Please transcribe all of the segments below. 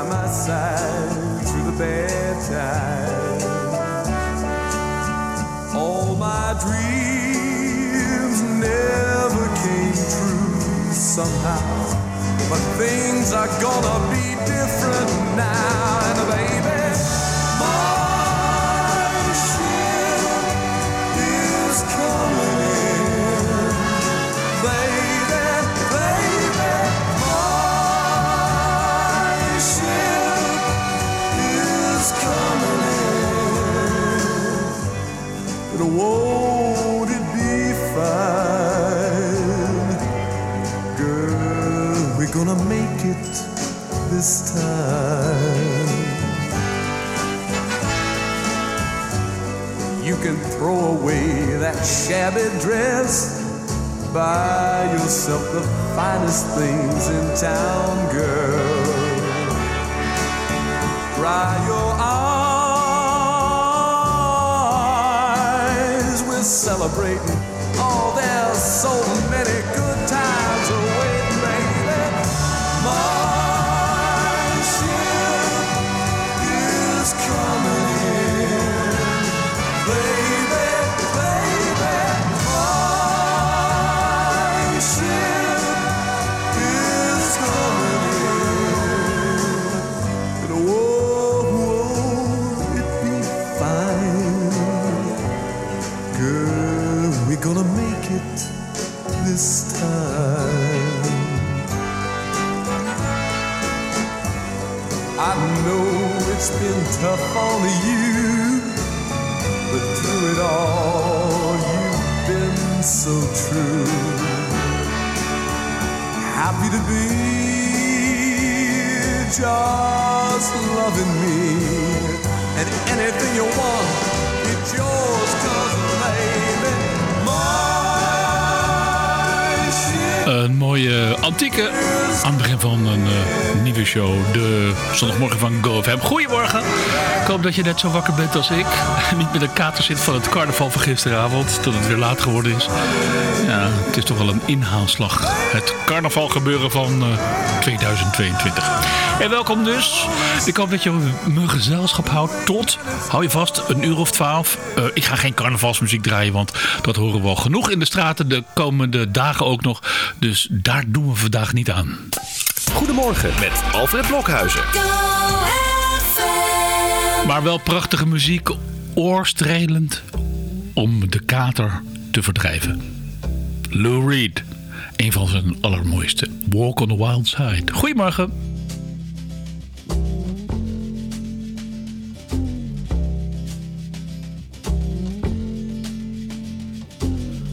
by my side through the bad times. All my dreams never came true somehow. But things are gonna be different now, throw away that shabby dress. Buy yourself the finest things in town, girl. Dry your eyes. We're celebrating. Oh, there's so many gonna make it this time. I know it's been tough on you, but through it all, you've been so true. Happy to be just loving me, and anything you want, it's yours, Een mooie antieke aan het begin van een eh, nieuwe show. De zondagmorgen van GoFM. Goedemorgen. Ik hoop dat je net zo wakker bent als ik. Niet met een kater zit van het carnaval van gisteravond. Tot het weer laat geworden is. Ja, het is toch wel een inhaalslag. Het carnaval gebeuren van eh, 2022. En welkom dus. Ik hoop dat je me gezelschap houdt tot, hou je vast, een uur of twaalf. Eh, ik ga geen carnavalsmuziek draaien, want dat horen we al genoeg in de straten de komende dagen ook nog. Dus daar doen we vandaag niet aan. Goedemorgen met Alfred Blokhuizen. Maar wel prachtige muziek, oorstrelend, om de kater te verdrijven. Lou Reed, een van zijn allermooiste. Walk on the Wild Side. Goedemorgen.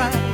right.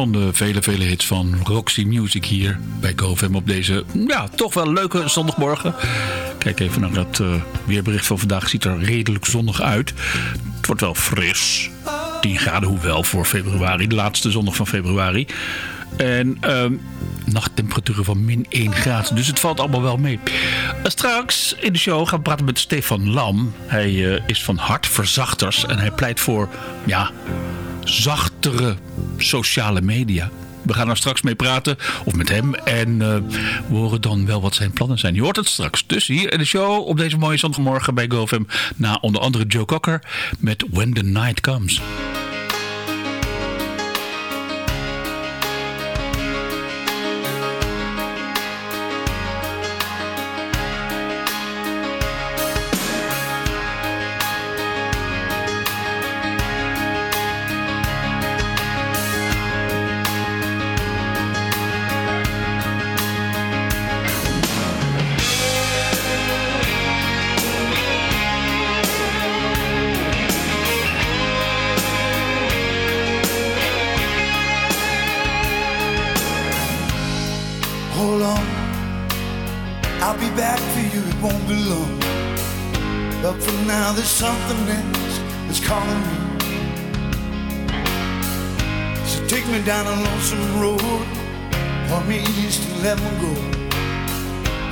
Van de vele, vele hits van Roxy Music hier bij GoFam op deze, ja, toch wel leuke zondagmorgen. Kijk even naar het eh, weerbericht van vandaag. Ziet er redelijk zonnig uit. Het wordt wel fris. 10 graden, hoewel voor februari, de laatste zondag van februari. En ehm, nachttemperaturen van min 1 graad. Dus het valt allemaal wel mee. Eh, straks in de show gaan we praten met Stefan Lam. Hij eh, is van Hartverzachters. En hij pleit voor, ja, zachtere sociale media. We gaan er straks mee praten, of met hem. En eh, we horen dan wel wat zijn plannen zijn. Je hoort het straks. Dus hier in de show op deze mooie zondagmorgen bij GoFam. Na onder andere Joe Cocker met When the Night Comes. East and let me go.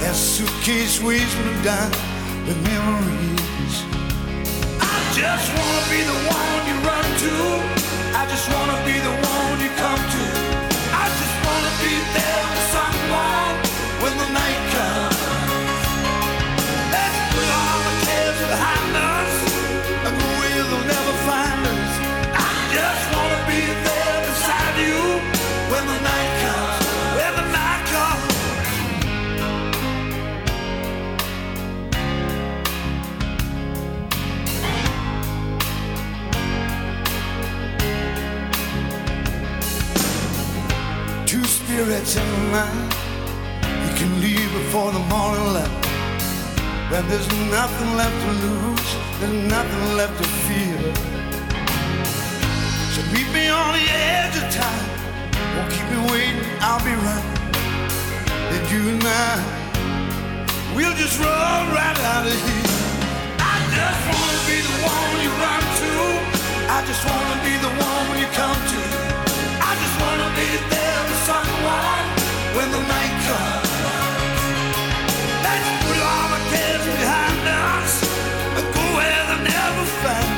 That suitcase weighs me down with memories. I just wanna be the one you run to. I just wanna be the one you come to. I just wanna be there Spirits in night. You can leave before the morning light. When there's nothing left to lose, there's nothing left to fear. So meet me on the edge of time. Won't keep me waiting, I'll be right. Then you and I, we'll just run right out of here. I just wanna be the one you run to. I just wanna be the one you come to. I just wanna be there find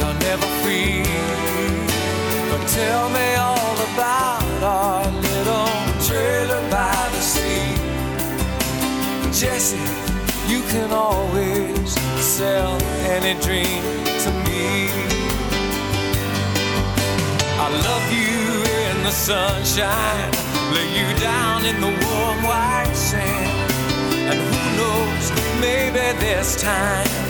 Your are never free. But tell me all about our little trailer by the sea. Jesse, you can always sell any dream to me. I love you in the sunshine, lay you down in the warm white sand. And who knows, maybe this time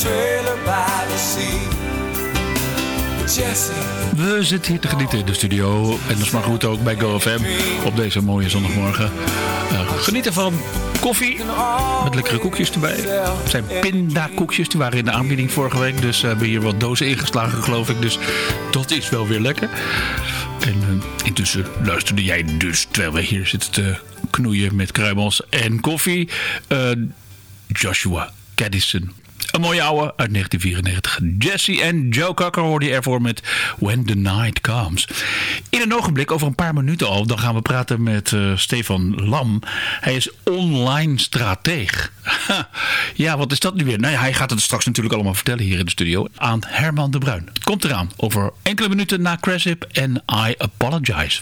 trailer by the sea. We zitten hier te genieten in de studio. En dat is maar goed ook bij GoFM op deze mooie zondagmorgen. Eh, genieten van koffie met lekkere koekjes erbij. Het zijn pindakoekjes, die waren in de aanbieding vorige week. Dus we hebben hier wat dozen ingeslagen geloof ik. Dus dat is wel weer lekker. En eh, intussen luisterde jij dus, terwijl we hier zitten te knoeien met kruimels en koffie. eh, Joshua Caddison. Een mooie ouwe uit 1994. Jesse en Joe Cocker hoorde je ervoor met When the Night Comes. In een ogenblik, over een paar minuten al, dan gaan we praten met eh, Stefan Lam. Hij is online strateeg. Ja, wat is dat nu weer? Nou hij gaat het straks natuurlijk allemaal vertellen hier in de studio aan Herman de Bruin. Het komt eraan over enkele minuten na Craship en I Apologize.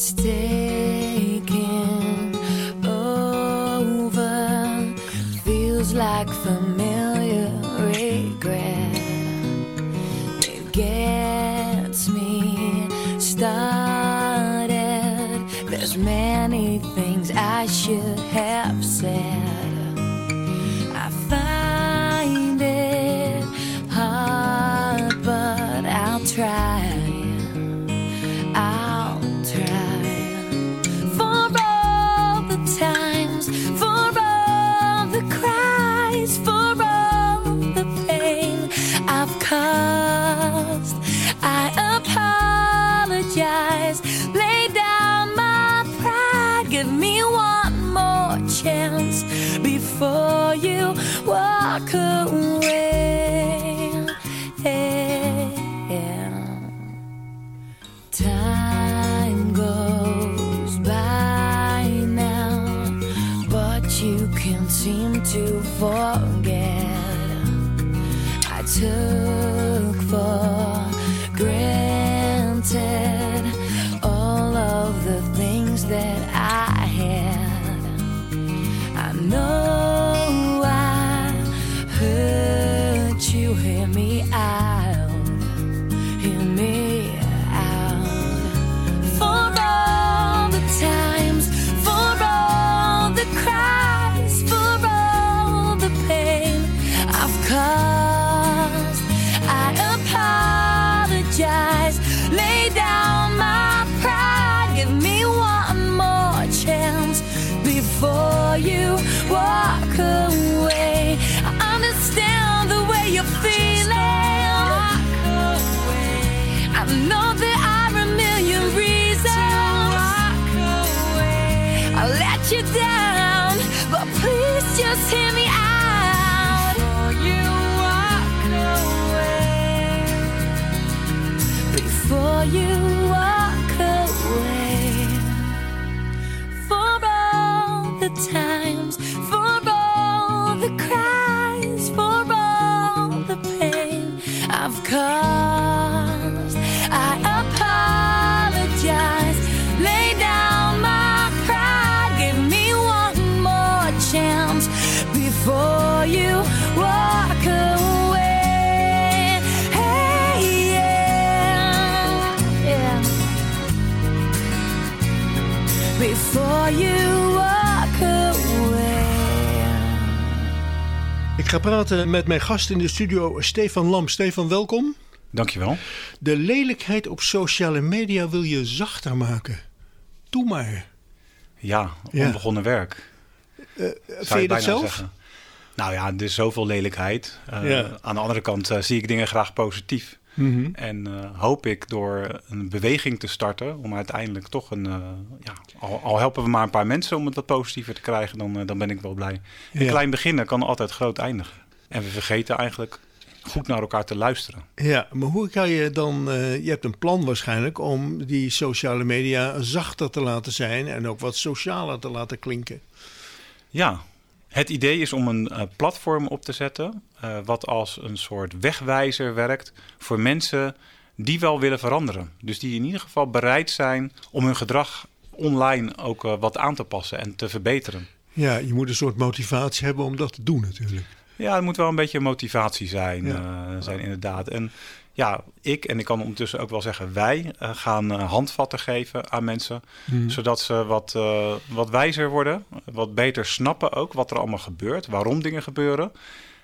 It's taking over. Feels like familiar regret. It gets me started. There's many things I should have said. Ik ga praten met mijn gast in de studio, Stefan Lam. Stefan, welkom. Dankjewel. De lelijkheid op sociale media wil je zachter maken. Doe maar. Ja, Ja. onbegonnen werk. zou Vind je dat zelf? zeggen. Nou ja, er is zoveel lelijkheid. Eh, Ja. Aan de andere kant zie ik dingen graag positief. Mhm. En eh, hoop ik door een beweging te starten om uiteindelijk toch een... eh, ja, al, al helpen we maar een paar mensen om het wat positiever te krijgen, dan, eh, dan ben ik wel blij. Een klein beginnen kan altijd groot eindigen. En we vergeten eigenlijk goed naar elkaar te luisteren. Ja, maar hoe kan je dan... je hebt een plan waarschijnlijk om die sociale media zachter te laten zijn... en ook wat socialer te laten klinken. Ja, het idee is om een eh, platform op te zetten. eh, wat als een soort wegwijzer werkt voor mensen die wel willen veranderen. Dus die in ieder geval bereid zijn om hun gedrag online ook eh, wat aan te passen en te verbeteren. Ja, je moet een soort motivatie hebben om dat te doen natuurlijk. Ja, het moet wel een beetje motivatie zijn, Ja. zijn inderdaad. En ja, ik en ik kan ondertussen ook wel zeggen wij eh, gaan eh, handvatten geven aan mensen, Mhm. zodat ze wat, eh, wat wijzer worden, wat beter snappen ook wat er allemaal gebeurt, waarom dingen gebeuren.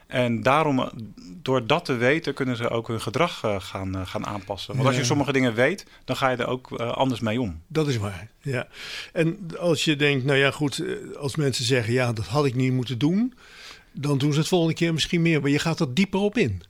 En daarom, door dat te weten, kunnen ze ook hun gedrag gaan, gaan aanpassen. Want als je sommige dingen weet, dan ga je er ook anders mee om. Dat is waar, ja. En als je denkt, nou ja goed, als mensen zeggen... ja, dat had ik niet moeten doen... dan doen ze het volgende keer misschien meer. Maar je gaat er dieper op in.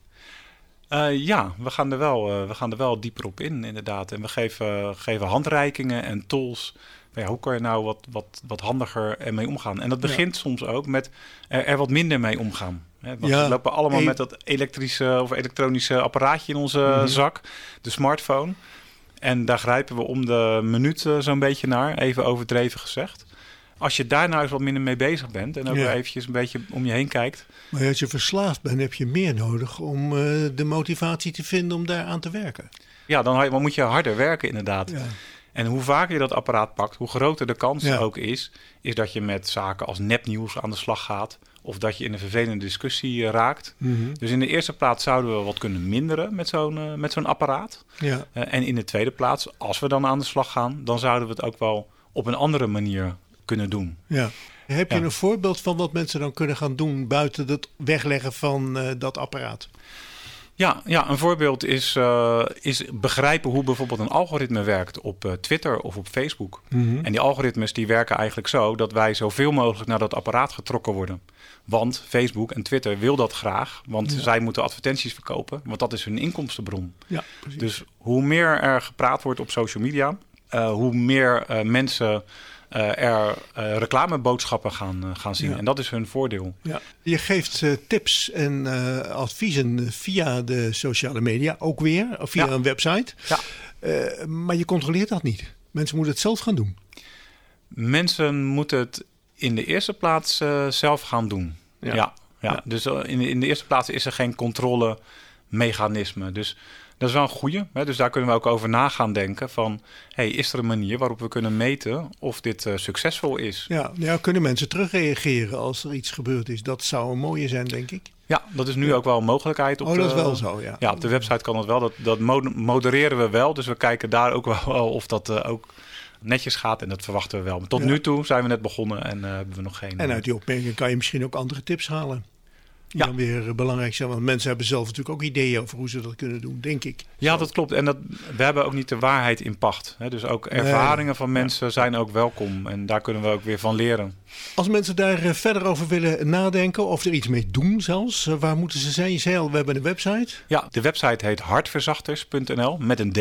Eh, ja, we gaan, er wel, eh, we gaan er wel dieper op in, inderdaad. En we geven, geven handreikingen en tools. Ja, hoe kan je nou wat, wat, wat handiger ermee omgaan? En dat begint soms ook met er, er wat minder mee omgaan. Hè, want Ja, we lopen allemaal met dat elektrische of elektronische apparaatje in onze Mhm. zak, de smartphone. En daar grijpen we om de minuut zo'n beetje naar, even overdreven gezegd. Als je daar nou eens wat minder mee bezig bent en ook Ja. eventjes een beetje om je heen kijkt, Maar als je verslaafd bent, heb je meer nodig... om eh, de motivatie te vinden om daar aan te werken. ja, dan, dan moet je harder werken inderdaad. Ja. En hoe vaker je dat apparaat pakt, hoe groter de kans Ja. ook is, is dat je met zaken als nepnieuws aan de slag gaat. Of dat je in een vervelende discussie eh, raakt. Mhm. Dus in de eerste plaats zouden we wat kunnen minderen met zo'n eh, met zo'n apparaat. ja. En in de tweede plaats, als we dan aan de slag gaan, dan zouden we het ook wel op een andere manier kunnen doen. Ja. Heb je Ja. een voorbeeld van wat mensen dan kunnen gaan doen buiten het wegleggen van eh, dat apparaat? Ja, ja een voorbeeld is, eh, is begrijpen hoe bijvoorbeeld een algoritme werkt op eh, Twitter of op Facebook. En die algoritmes die werken eigenlijk zo dat wij zoveel mogelijk naar dat apparaat getrokken worden. Want Facebook en Twitter wil dat graag, want zij moeten advertenties verkopen, want dat is hun inkomstenbron. Ja, precies. Dus hoe meer er gepraat wordt op social media, hoe meer mensen eh, er eh, reclameboodschappen gaan, eh, gaan zien. Ja. En dat is hun voordeel. Ja. Je geeft tips en adviezen via de sociale media, ook weer, of via Ja. een website. Ja. Maar je controleert dat niet. Mensen moeten het zelf gaan doen. Mensen moeten het in de eerste plaats zelf gaan doen. Ja. Ja. Dus in, in de eerste plaats is er geen controlemechanisme. Dus dat is wel een goede. Dus daar kunnen we ook over na gaan denken van... Hey, is er een manier waarop we kunnen meten of dit eh, succesvol is? Ja, ja, kunnen mensen terugreageren als er iets gebeurd is? Dat zou een mooie zijn, denk ik. Ja, dat is nu ook wel een mogelijkheid. Op oh, dat de, is wel zo, ja. Ja, op de website kan dat wel. Dat, dat modereren we wel. Dus we kijken daar ook wel of dat uh, ook netjes gaat. En dat verwachten we wel. Maar tot Ja. nu toe zijn we net begonnen en eh, hebben we nog geen... En uit die opmerking kan je misschien ook andere tips halen. Die Ja. dan weer eh, belangrijk zijn. Want mensen hebben zelf natuurlijk ook ideeën over hoe ze dat kunnen doen, denk ik. Ja, dat klopt. En dat, we hebben ook niet de waarheid in pacht. Hè? Dus ook ervaringen van mensen zijn ook welkom. En daar kunnen we ook weer van leren. Als mensen daar eh, verder over willen nadenken of er iets mee doen zelfs, eh, waar moeten ze zijn? Je zei al, we hebben een website. Ja, de website heet hartverzachters.nl met een D.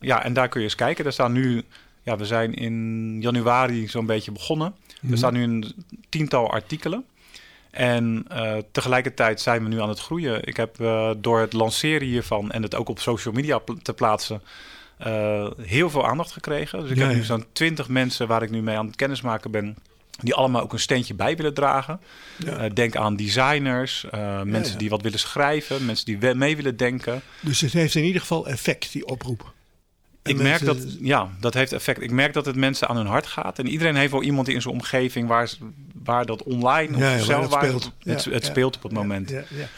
Ja, en daar kun je eens kijken. Daar staan nu, ja, we zijn in januari zo'n beetje begonnen. Er staan nu een tiental artikelen. En eh, tegelijkertijd zijn we nu aan het groeien. Ik heb eh, door het lanceren hiervan en het ook op social media pl- te plaatsen, eh, heel veel aandacht gekregen. Dus ik Ja, heb nu ja. zo'n twintig mensen waar ik nu mee aan het kennismaken ben. Die allemaal ook een steentje bij willen dragen. Ja. Denk aan designers, mensen die wat willen schrijven, mensen die mee willen denken. Dus het heeft in ieder geval effect, die oproep. Ik merk mensen- dat, ja, dat heeft effect. Ik merk dat het mensen aan hun hart gaat. En iedereen heeft wel iemand in zijn omgeving waar, waar dat online of Ja, ja, waar zelf waar speelt. het, Ja, het ja. speelt op het moment. Ja, ja.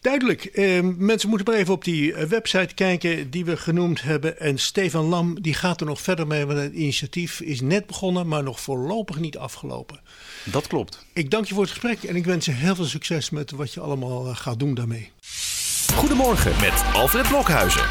Duidelijk. Eh, mensen moeten maar even op die eh, website kijken die we genoemd hebben. En Stefan Lam die gaat er nog verder mee. Want het initiatief is net begonnen, maar nog voorlopig niet afgelopen. Dat klopt. Ik dank je voor het gesprek en ik wens je heel veel succes met wat je allemaal eh, gaat doen daarmee. Goedemorgen met Alfred Blokhuizen.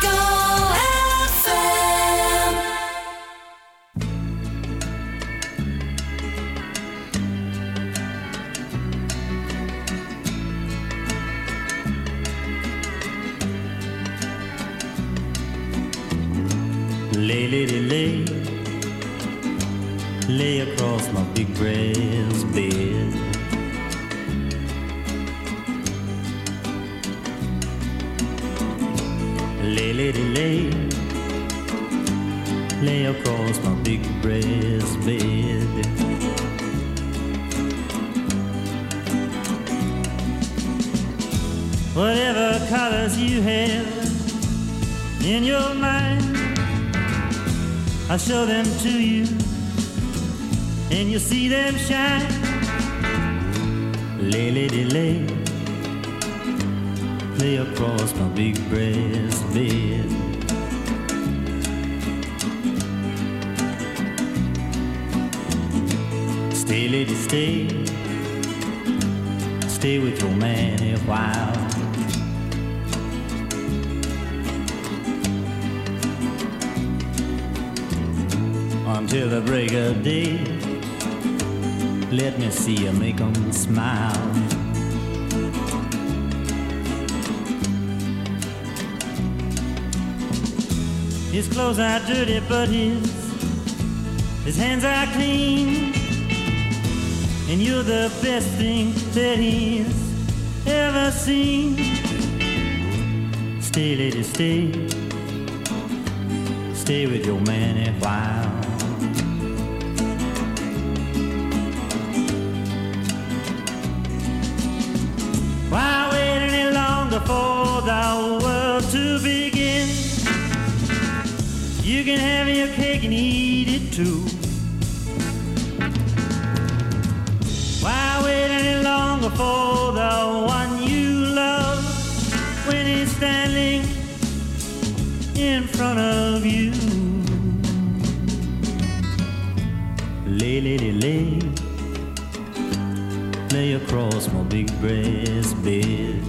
Clothes are dirty, but his his hands are clean. And you're the best thing that he's ever seen. Stay, lady, stay stay with your man a while. Why wait any longer for the world to begin? You can have your cake and eat it too. Why wait any longer for the one you love when he's standing in front of you. Lay, lady, lay, lay across my big brass bed.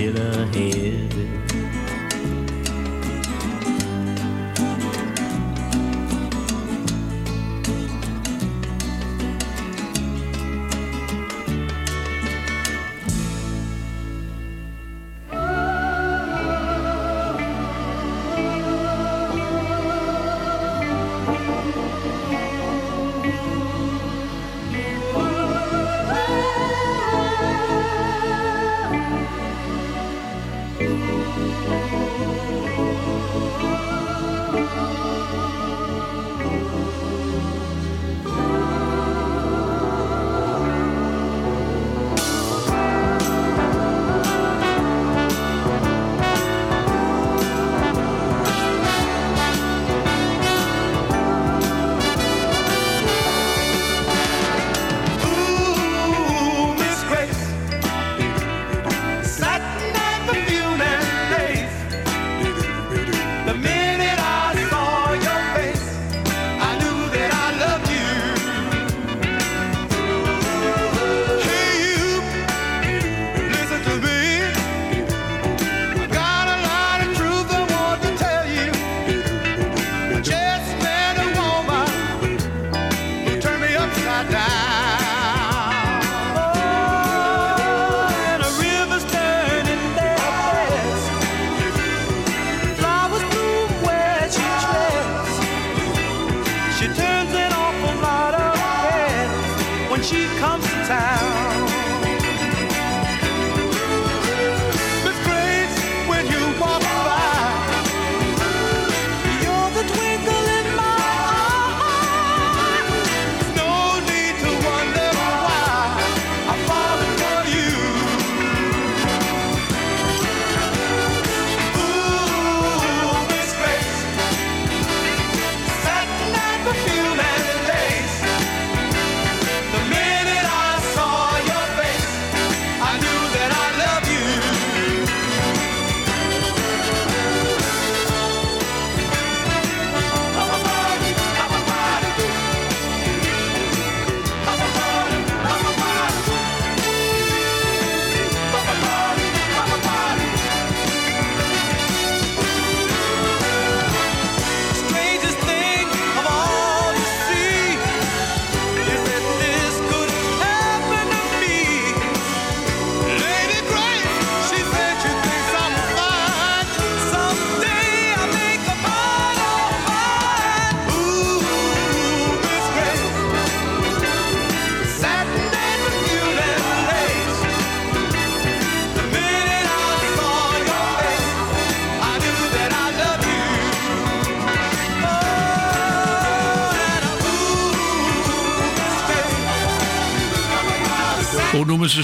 still ahead.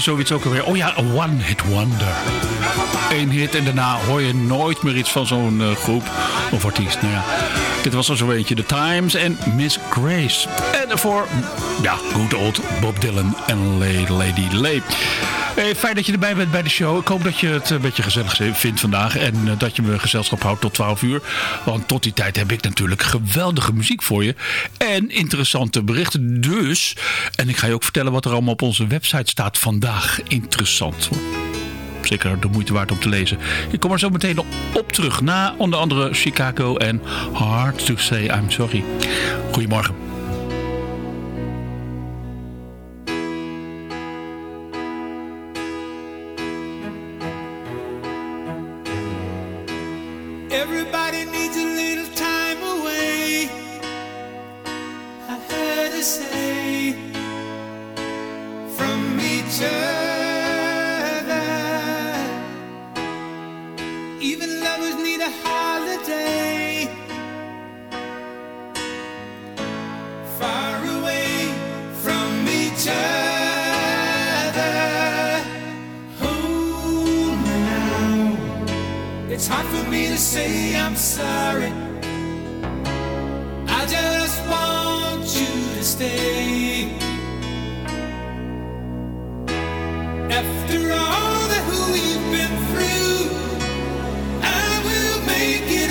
Zoiets ook alweer? Oh ja, een one-hit wonder. Eén hit en daarna hoor je nooit meer iets van zo'n eh, groep of artiest. Nou ja, dit was er zo eentje. The Times en Miss Grace. En daarvoor, ja, good old Bob Dylan en Lady Lady Lay. Eh, fijn dat je erbij bent bij de show. Ik hoop dat je het een beetje gezellig vindt vandaag. En eh, dat je me gezelschap houdt tot 12 uur. Want tot die tijd heb ik natuurlijk geweldige muziek voor je. En interessante berichten dus. En ik ga je ook vertellen wat er allemaal op onze website staat vandaag. Interessant. Zeker de moeite waard om te lezen. Ik kom er zo meteen op terug. Na onder andere Chicago en Hard to Say I'm Sorry. Goedemorgen. It's hard for me to say I'm sorry. I just want you to stay. After all that we've been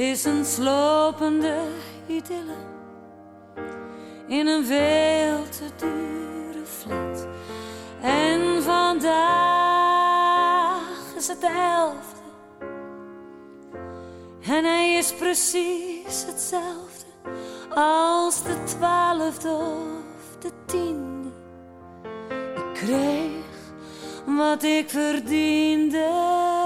is een slopende idylle in een veel te dure flat. En vandaag is het elfde. En hij is precies hetzelfde als de twaalfde of de tiende. Ik kreeg wat ik verdiende.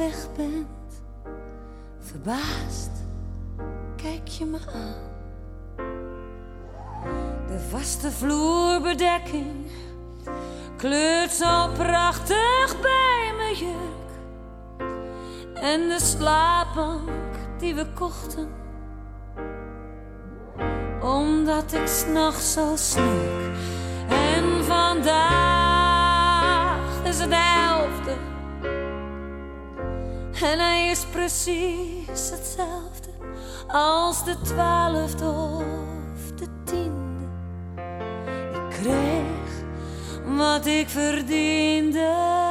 Weg bent. Verbaasd kijk je me aan. De vaste vloerbedekking kleurt zo prachtig bij mijn jurk. En de slaapbank die we kochten, omdat ik s'nachts zo snurk. En vandaag is het elfde, en hij is precies hetzelfde als de twaalfde of de tiende. Ik kreeg wat ik verdiende.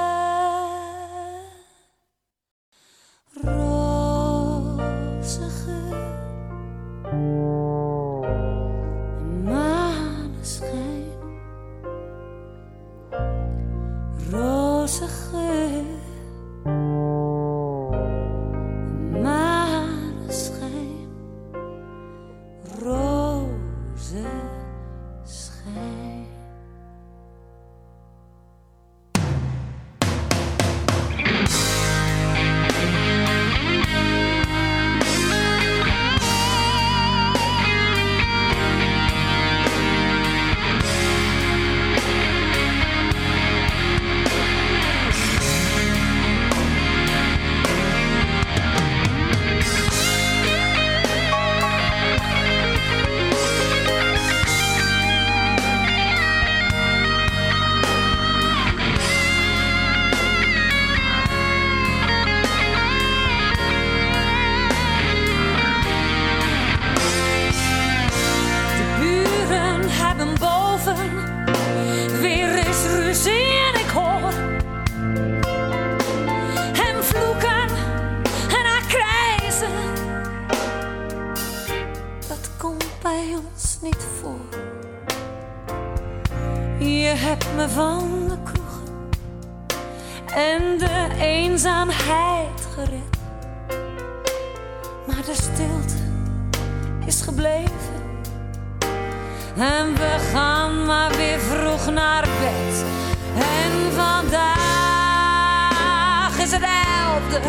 Het elfde.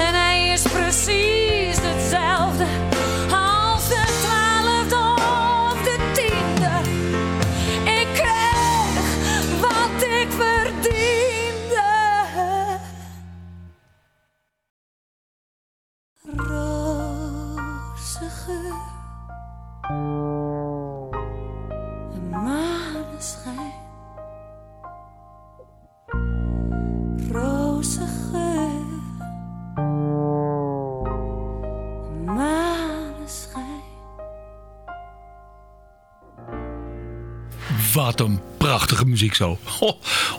En hij is precies hetzelfde muziek zo.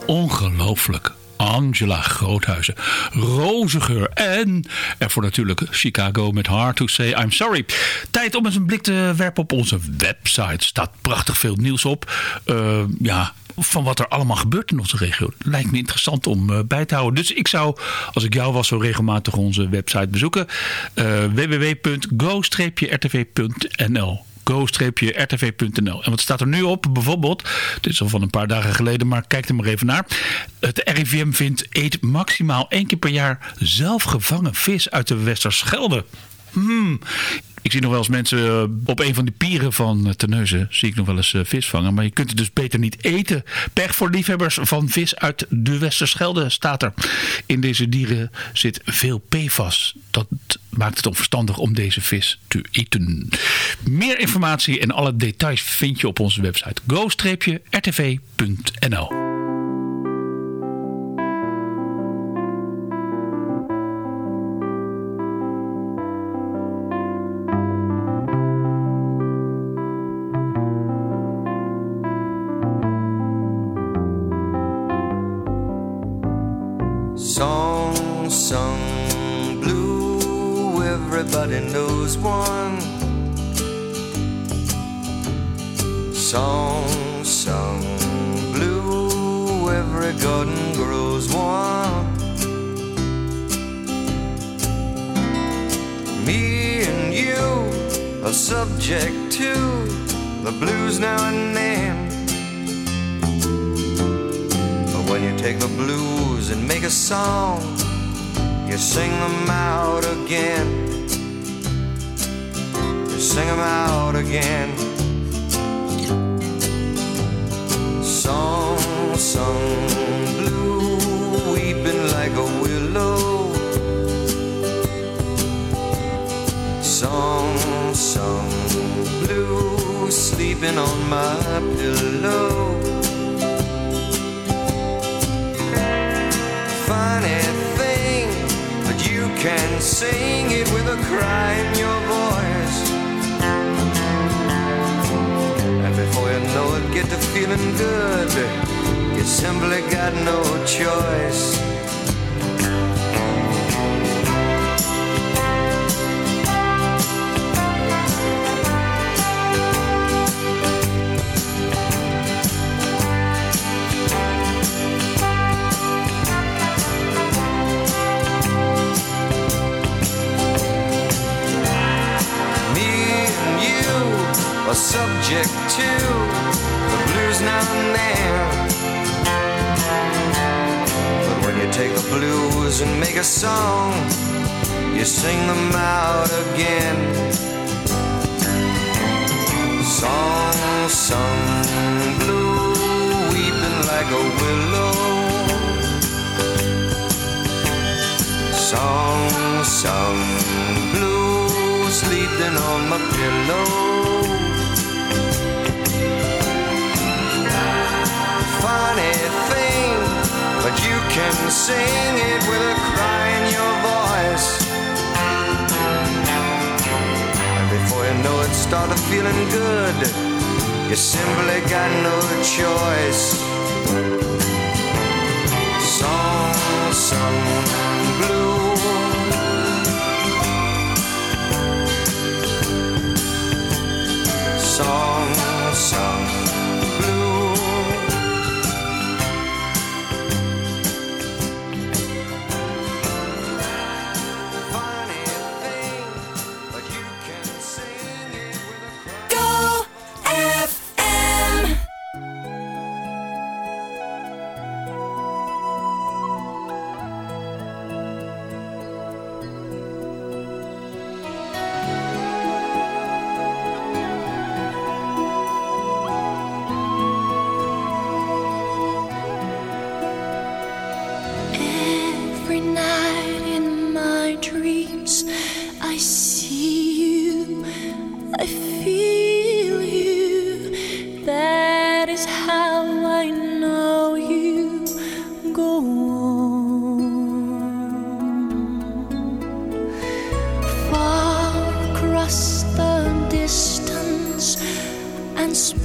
Ongelooflijk. Angela Groothuizen. Rozengeur. En ervoor natuurlijk Chicago met Hard to Say I'm Sorry. Tijd om eens een blik te werpen op onze website. Staat prachtig veel nieuws op. Uh, ja, van wat er allemaal gebeurt in onze regio. Lijkt me interessant om uh, bij te houden. Dus ik zou, als ik jou was, zo regelmatig onze website bezoeken. Uh, www.go-rtv.nl go-rtv.nl. En wat staat er nu op? Bijvoorbeeld, dit is al van een paar dagen geleden, maar kijk er maar even naar. Het RIVM vindt eet maximaal één keer per jaar zelf gevangen vis uit de Westerschelde. Hmm. Ik zie nog wel eens mensen eh, op een van die pieren van Terneuzen zie ik nog wel eens eh, vis vangen. Maar je kunt het dus beter niet eten. Pech voor liefhebbers van vis uit de Westerschelde staat er. In deze dieren zit veel PFAS. Dat maakt het onverstandig om deze vis te eten. Meer informatie en alle details vind je op onze website go-rtv.nl Song blue, everybody knows one. Song sung blue, every garden grows one. Me and you are subject to the blues now and then. But when you take the blues and make a song, you sing them out again. You sing them out again. Song sung blue, weeping like a willow. Song sung blue, sleeping on my pillow. Can sing it with a cry in your voice. And before you know it, get to feeling good. You simply got no choice. Subject to the blues now and then. But when you take the blues and make a song, you sing them out again. Song sung blue, weeping like a willow. Song sung blue, sleeping on my pillow. Can sing it with a cry in your voice. And before you know it, started feeling good. You simply got no choice. Song sung blue. Song sung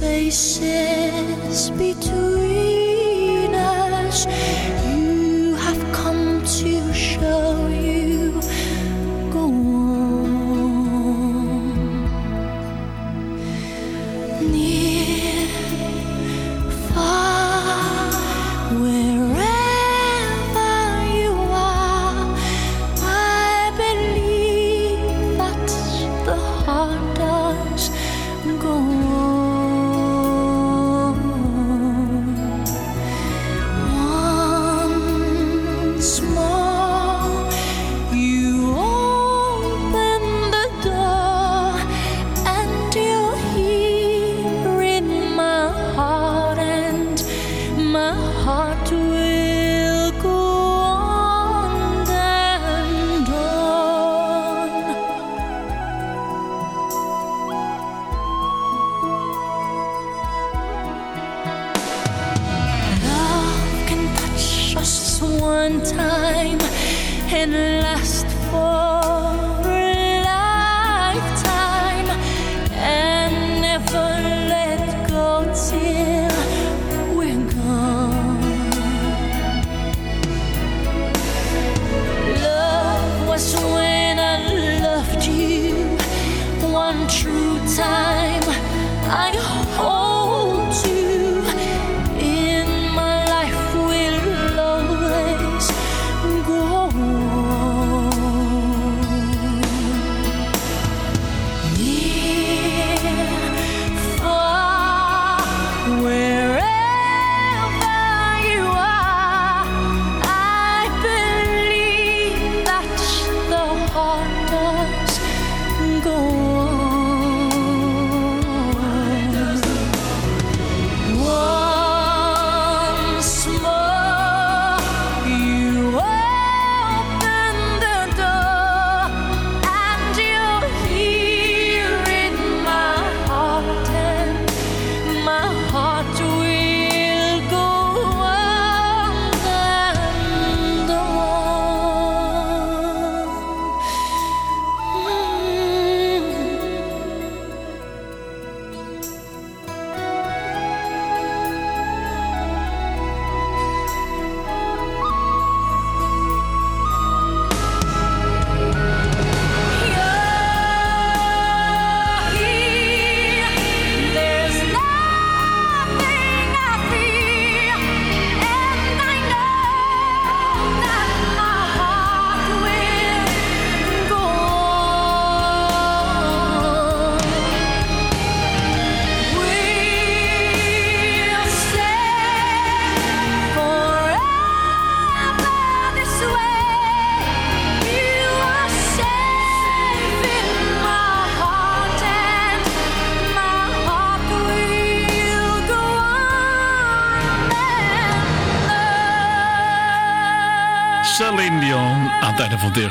spaces between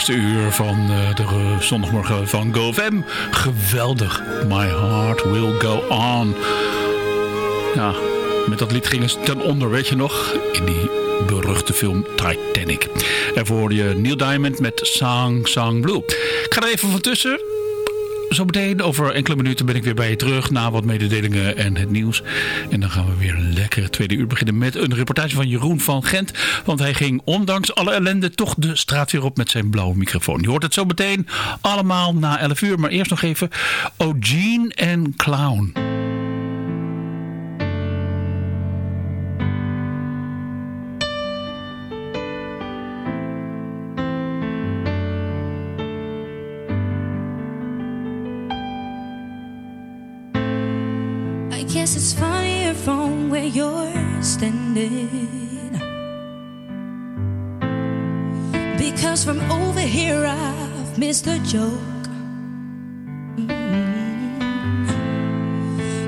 eerste uur van eh, de zondagmorgen van GoFM. Geweldig. My heart will go on. Ja, met dat lied gingen ze ten onder, weet je nog? In die beruchte film Titanic. Daarvoor hoorde je Neil Diamond met Sang Sang Blue. Ik ga er even van tussen. Zometeen over enkele minuten ben ik weer bij je terug na wat mededelingen en het nieuws. En dan gaan we weer lekker het tweede uur beginnen met een reportage van Jeroen van Gent. Want hij ging ondanks alle ellende toch de straat weer op met zijn blauwe microfoon. Je hoort het zo meteen allemaal na 11 uur. Maar eerst nog even O'Gene en Clown. You're standing. Because from over here I've missed a joke. Mm.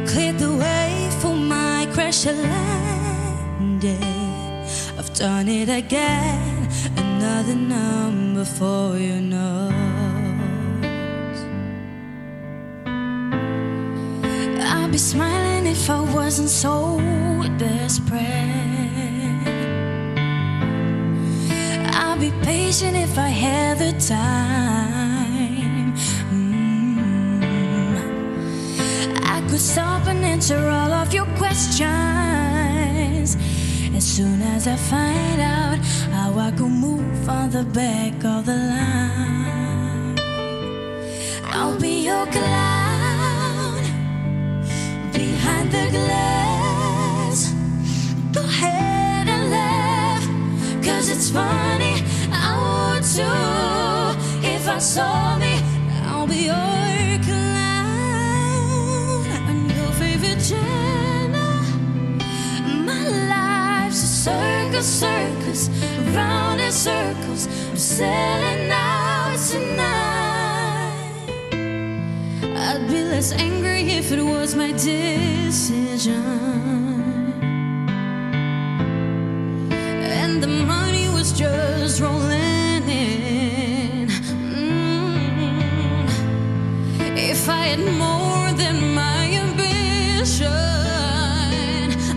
Cleared the way for my crash landing. I've done it again, another number for your nose. I'd be smiling if I wasn't so desperate. I'd be patient if I had the time. Mm. I could stop and answer all of your questions as soon as I find out how I can move on the back of the line. I'll be your clown behind the glass. Go ahead and laugh, cause it's funny. I would too if I saw me. I'll be your clown on your favorite channel. My life's a circus, circus, round in circles. I'm selling out tonight. I'd be less angry if it was my decision. Just rolling in. Mm. If I had more than my ambition,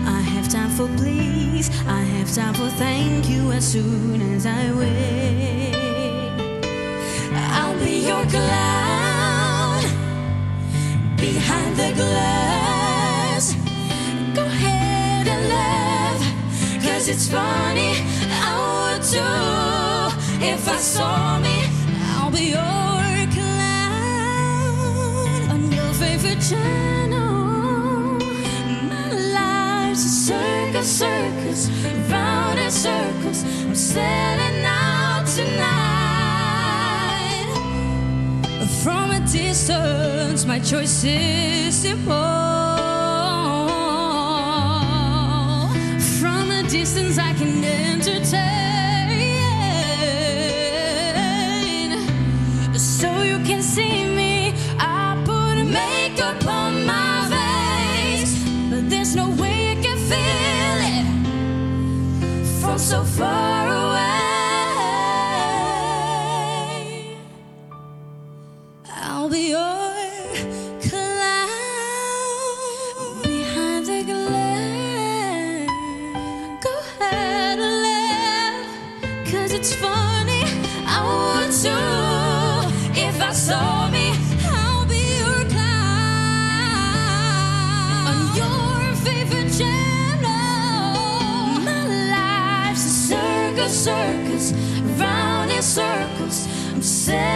I have time for please. I have time for thank you as soon as I wake. I'll be your clown behind the glass. Go ahead and laugh, cause it's funny. If I saw me. I'll be your clown on your favorite channel. My life's a circus, circus, round in circles. I'm setting out tonight. From a distance, my choice is simple. From a distance, I can entertain. See me. I put makeup on my face, but there's no way you can feel it from so far a